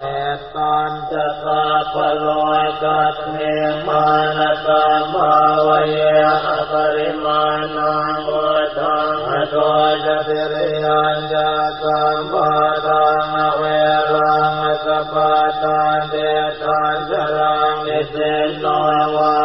เอตันจะตาปโลยกัตเมมานตาภาวเยอปริมาณังวทังอโตจะติริยัญจะสัมปะตังอเวรังอสปะตันเดตันจรังนิเสนโนวาจยโนวาย